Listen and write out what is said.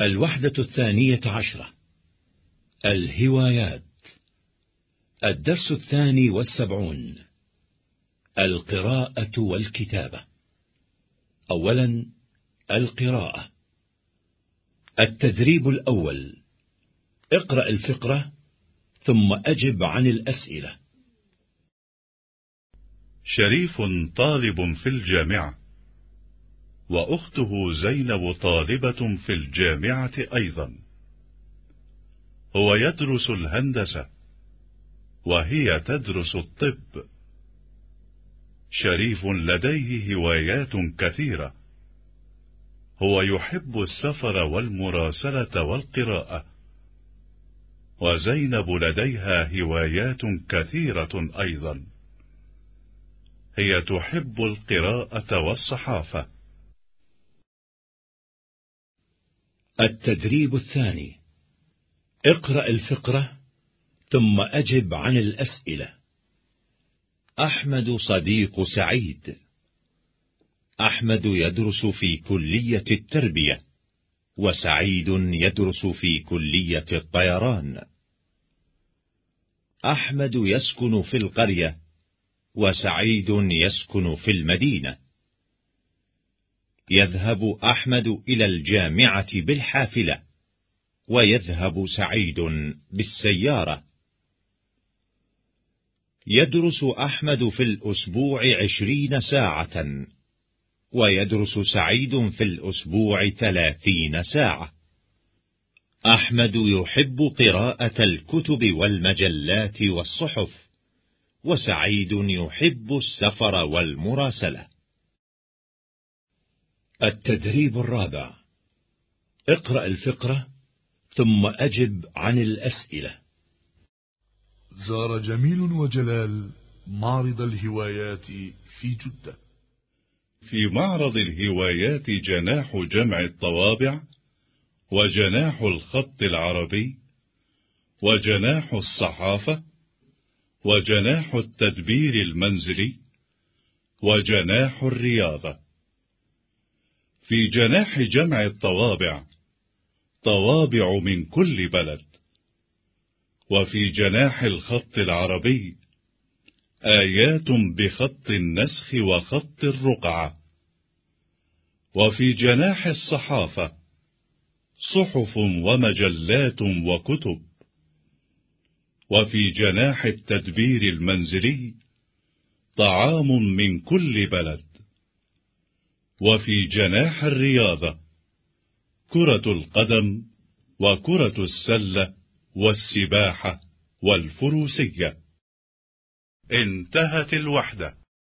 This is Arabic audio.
الوحدة الثانية عشرة. الهوايات. الدرس الثاني والسبعون. القراءة والكتابة. أولا القراءة. التدريب الأول. اقرأ الفقرة ثم أجب عن الأسئلة. شريف طالب في الجامعة. وأخته زينب طالبة في الجامعة أيضا. هو يدرس الهندسة وهي تدرس الطب. شريف لديه هوايات كثيرة. هو يحب السفر والمراسلة والقراءة. وزينب لديها هوايات كثيرة أيضا. هي تحب القراءة والصحافة. التدريب الثاني. اقرأ الفقرة ثم أجب عن الأسئلة. أحمد صديق سعيد. أحمد يدرس في كلية التربية وسعيد يدرس في كلية الطيران. أحمد يسكن في القرية وسعيد يسكن في المدينة. يذهب أحمد إلى الجامعة بالحافلة ويذهب سعيد بالسيارة. يدرس أحمد في الأسبوع عشرين ساعة ويدرس سعيد في الأسبوع ثلاثين ساعة. أحمد يحب قراءة الكتب والمجلات والصحف وسعيد يحب السفر والمراسلة. التدريب الرابع. اقرأ الفقرة ثم أجب عن الأسئلة. زار جميل وجلال معرض الهوايات في جدة. في معرض الهوايات جناح جمع الطوابع وجناح الخط العربي وجناح الصحافة وجناح التدبير المنزلي وجناح الرياضة. في جناح جمع الطوابع طوابع من كل بلد. وفي جناح الخط العربي آيات بخط النسخ وخط الرقعة. وفي جناح الصحافة صحف ومجلات وكتب. وفي جناح التدبير المنزلي طعام من كل بلد. وفي جناح الرياضة كرة القدم وكرة السلة والسباحة والفروسية. انتهت الوحدة.